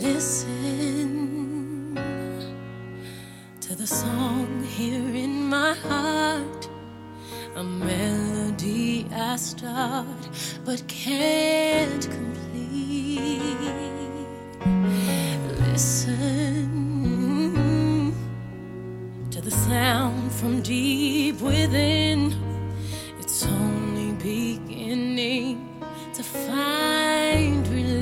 Listen to the song here in my heart, a melody I start but can't complete. Listen to the sound from deep within, it's only beginning to find relief.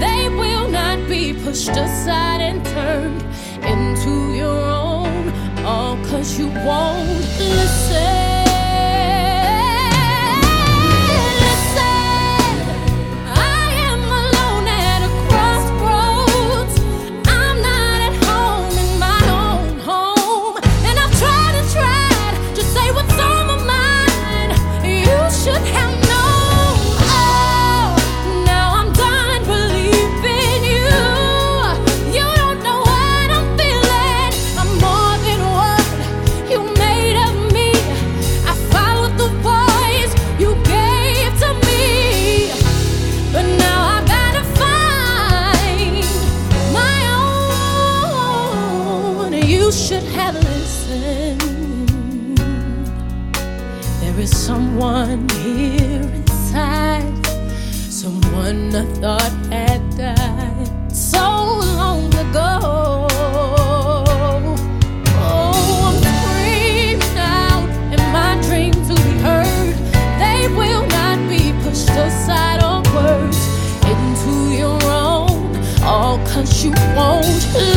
They will not be pushed aside and turned into your own. should have listened. There is someone here inside, someone I thought had died so long ago. Oh, I'm my dreams. They will not be pushed aside or words into your own, all cause you won't.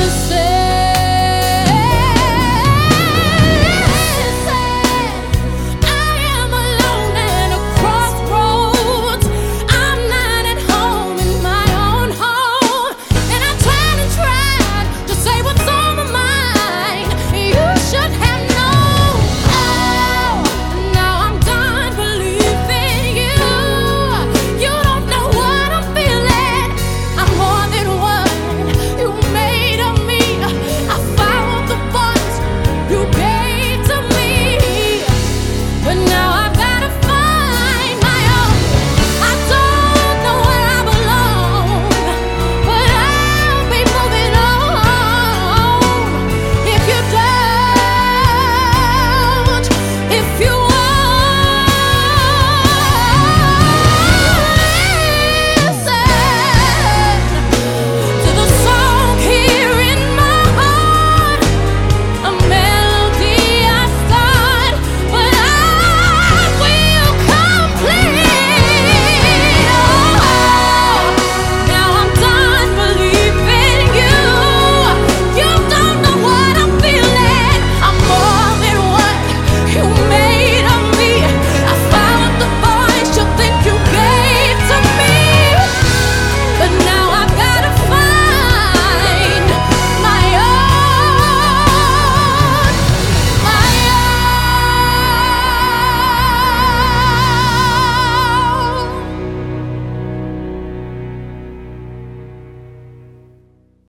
if you